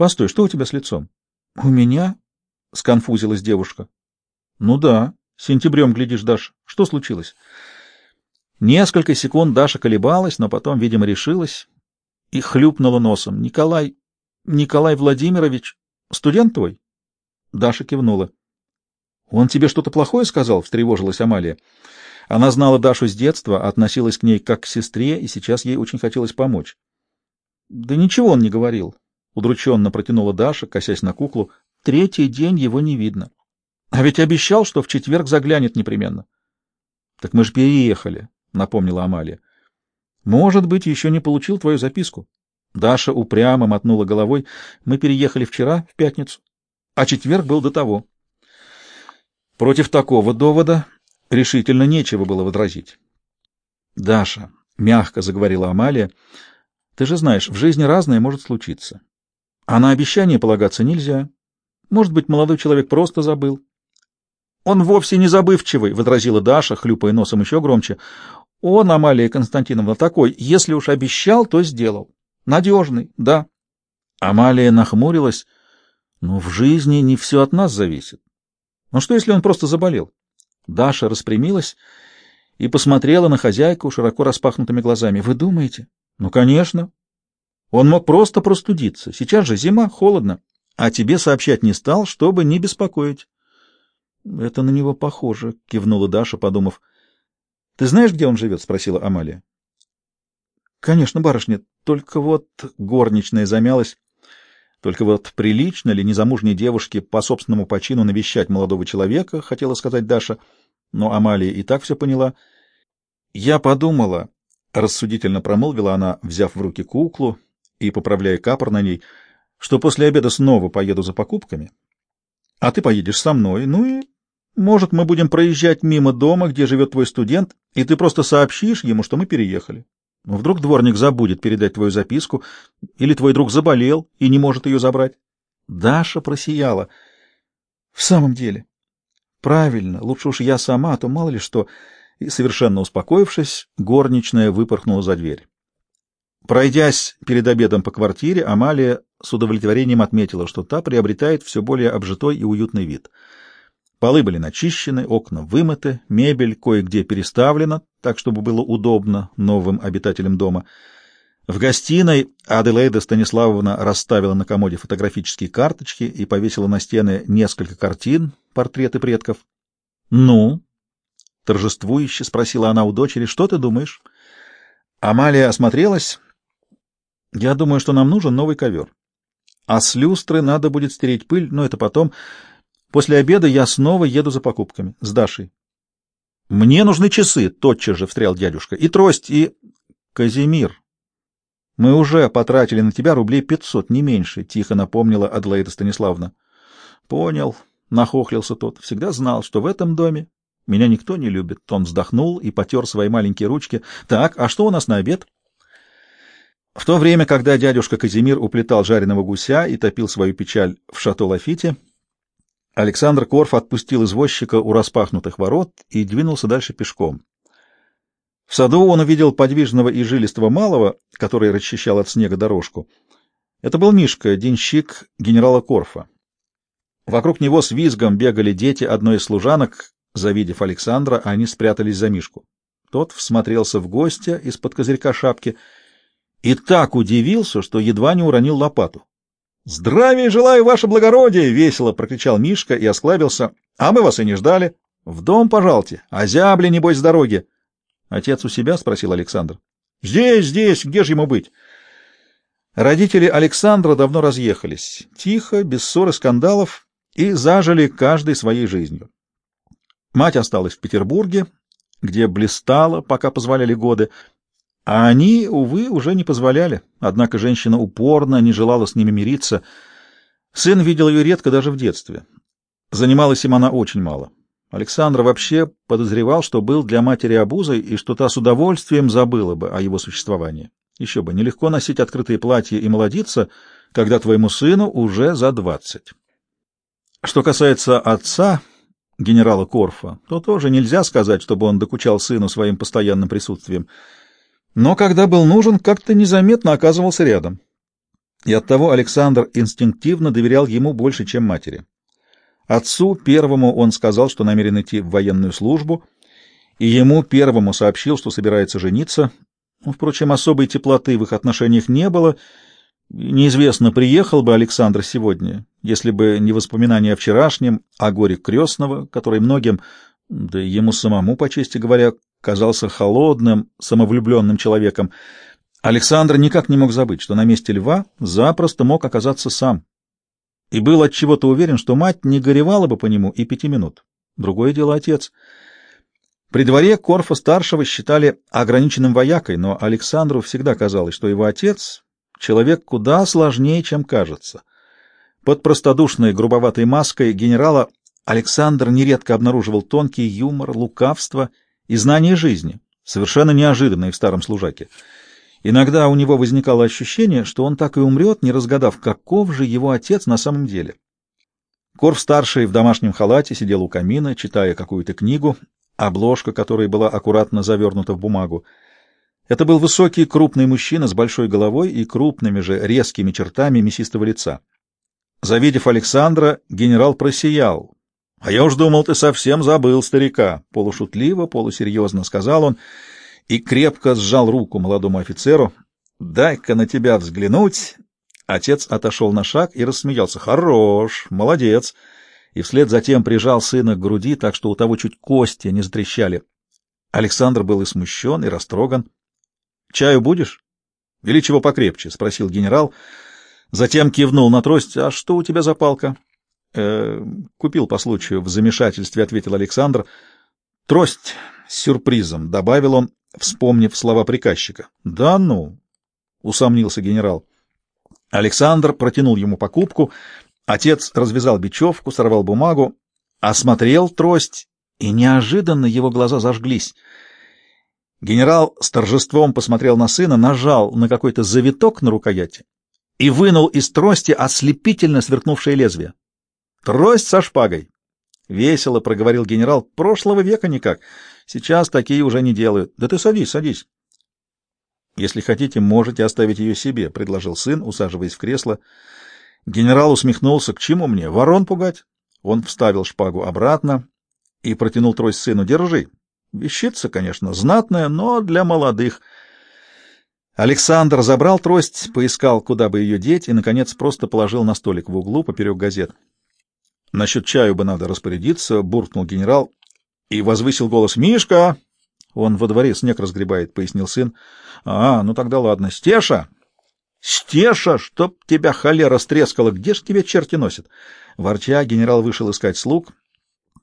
Постой, что у тебя с лицом? У меня? Сконфузилась девушка. Ну да, сентябрем глядишь, Даша. Что случилось? Несколько секунд Даша колебалась, но потом, видимо, решилась и хлюпнула носом. Николай, Николай Владимирович, студент твой? Даша кивнула. Он тебе что-то плохое сказал? встревожилась Амалия. Она знала Дашу с детства, относилась к ней как к сестре, и сейчас ей очень хотелось помочь. Да ничего он не говорил, удрученно протянула Даша, косясь на куклу. Третий день его не видно. А ведь обещал, что в четверг заглянет непременно. Так мы же переехали, напомнила Амалия. Может быть, еще не получил твою записку. Даша упрямо мотнула головой. Мы переехали вчера, в пятницу, а четверг был до того. Против такого довода решительно нечего было возразить. Даша, мягко заговорила Амалия, ты же знаешь, в жизни разное может случиться. А на обещание полагаться нельзя. Может быть, молодой человек просто забыл. Он вовсе не забывчивый, возразила Даша, хлюпая носом еще громче. Он, Амалия Константиновна, такой, если уж обещал, то сделал. Надежный, да. Амалия нахмурилась. Но в жизни не все от нас зависит. Ну что, если он просто заболел? Даша распрямилась и посмотрела на хозяйку широко распахнутыми глазами. Вы думаете? Ну, конечно. Он мог просто простудиться. Сейчас же зима, холодно. А тебе сообщать не стал, чтобы не беспокоить. Это на него похоже, кивнула Даша, подумав. Ты знаешь, где он живет? спросила Амалия. Конечно, барышня, только вот горничная замялась. Только вот прилично ли незамужней девушке по собственному почину навещать молодого человека, хотела сказать Даша, но Амалия и так все поняла. Я подумала, рассудительно промолвила она, взяв в руки куклу и поправляя капор на ней, что после обеда снова поеду за покупками, а ты поедешь со мной, ну и может, мы будем проезжать мимо дома, где живет твой студент, и ты просто сообщишь ему, что мы переехали. Вдруг дворник забудет передать твою записку, или твой друг заболел и не может ее забрать. Даша просияла. В самом деле. Правильно, лучше уж я сама, а то мало ли что. И, совершенно успокоившись, горничная выпорхнула за дверь. Пройдясь перед обедом по квартире, Амалия с удовлетворением отметила, что та приобретает все более обжитой и уютный вид — Полы были начищены, окна вымыты, мебель кое-где переставлена, так, чтобы было удобно новым обитателям дома. В гостиной Аделаида Станиславовна расставила на комоде фотографические карточки и повесила на стены несколько картин, портреты предков. «Ну?» — торжествующе спросила она у дочери. «Что ты думаешь?» Амалия осмотрелась. «Я думаю, что нам нужен новый ковер. А с люстры надо будет стереть пыль, но это потом...» После обеда я снова еду за покупками с Дашей. Мне нужны часы, тотчас же встрял дядюшка, и трость, и... Казимир, мы уже потратили на тебя рублей пятьсот, не меньше, тихо напомнила Адлайда Станиславовна. Понял, нахохлился тот. Всегда знал, что в этом доме меня никто не любит. Он вздохнул и потер свои маленькие ручки. Так, а что у нас на обед? В то время, когда дядюшка Казимир уплетал жареного гуся и топил свою печаль в шато Лафите, Александр Корф отпустил извозчика у распахнутых ворот и двинулся дальше пешком. В саду он увидел подвижного и жилистого малого, который расчищал от снега дорожку. Это был Мишка, денщик генерала Корфа. Вокруг него с визгом бегали дети одной из служанок. Завидев Александра, они спрятались за Мишку. Тот всмотрелся в гостя из-под козырька шапки и так удивился, что едва не уронил лопату. «Здравия желаю, ваше благородие!» — весело прокричал Мишка и осклабился. «А мы вас и не ждали. В дом пожалуйте, а зябли, небось, с дороги». «Отец у себя?» — спросил Александр. «Здесь, здесь, где же ему быть?» Родители Александра давно разъехались, тихо, без ссор и скандалов, и зажили каждой своей жизнью. Мать осталась в Петербурге, где блистала, пока позволяли годы, а они, увы, уже не позволяли. Однако женщина упорно не желала с ними мириться. Сын видел ее редко даже в детстве. Занималась им она очень мало. Александр вообще подозревал, что был для матери обузой и что та с удовольствием забыла бы о его существовании. Еще бы, нелегко носить открытые платья и молодиться, когда твоему сыну уже за двадцать. Что касается отца, генерала Корфа, то тоже нельзя сказать, чтобы он докучал сыну своим постоянным присутствием — но когда был нужен, как-то незаметно оказывался рядом. и оттого Александр инстинктивно доверял ему больше, чем матери. Отцу первому он сказал, что намерен идти в военную службу, и ему первому сообщил, что собирается жениться. Ну, впрочем, особой теплоты в их отношениях не было. Неизвестно, приехал бы Александр сегодня, если бы не воспоминания о вчерашнем, о горе крестного, который многим, да и ему самому, по чести говоря, казался холодным, самовлюбленным человеком. Александр никак не мог забыть, что на месте льва запросто мог оказаться сам и был от чего-то уверен, что мать не горевала бы по нему и пяти минут. Другое дело отец. При дворе Корфа-старшего считали ограниченным воякой, но Александру всегда казалось, что его отец — человек куда сложнее, чем кажется. Под простодушной грубоватой маской генерала Александр нередко обнаруживал тонкий юмор, лукавство и знание жизни, совершенно неожиданные в старом служаке. Иногда у него возникало ощущение, что он так и умрет, не разгадав, каков же его отец на самом деле. Корф-старший в домашнем халате сидел у камина, читая какую-то книгу, обложка которой была аккуратно завернута в бумагу. Это был высокий, крупный мужчина с большой головой и крупными же резкими чертами мясистого лица. Завидев Александра, генерал просиял. — А я уж думал, ты совсем забыл старика, — полушутливо, полусерьезно сказал он, — и крепко сжал руку молодому офицеру. «Дай-ка на тебя взглянуть!» Отец отошел на шаг и рассмеялся. «Хорош! Молодец!» И вслед затем прижал сына к груди, так что у того чуть кости не затрещали. Александр был и смущен, и растроган. «Чаю будешь? Или чего покрепче?» — спросил генерал. Затем кивнул на трость. «А что у тебя за палка?» Э, «Купил по случаю», — в замешательстве ответил Александр. «Трость с сюрпризом», — добавил он вспомнив слова приказчика. «Да ну!» — усомнился генерал. Александр протянул ему покупку, отец развязал бечевку, сорвал бумагу, осмотрел трость, и неожиданно его глаза зажглись. Генерал с торжеством посмотрел на сына, нажал на какой-то завиток на рукояти и вынул из трости ослепительно сверкнувшее лезвие. «Трость со шпагой!» — весело проговорил генерал. «Прошлого века никак. Сейчас такие уже не делают. Да ты садись, садись. Если хотите, можете оставить ее себе, — предложил сын, усаживаясь в кресло. Генерал усмехнулся. К чему мне? Ворон пугать? Он вставил шпагу обратно и протянул трость сыну. Держи. Вещица, конечно, знатная, но для молодых. Александр забрал трость, поискал, куда бы ее деть, и, наконец, просто положил на столик в углу поперек газет. — Насчет чаю бы надо распорядиться, — буркнул генерал и возвысил голос. «Мишка!» «Он во дворе снег разгребает», — пояснил сын. «А, ну тогда ладно. Стеша!» «Стеша, чтоб тебя холера стрескала! Где ж тебя черти носят?» Ворча, генерал вышел искать слуг.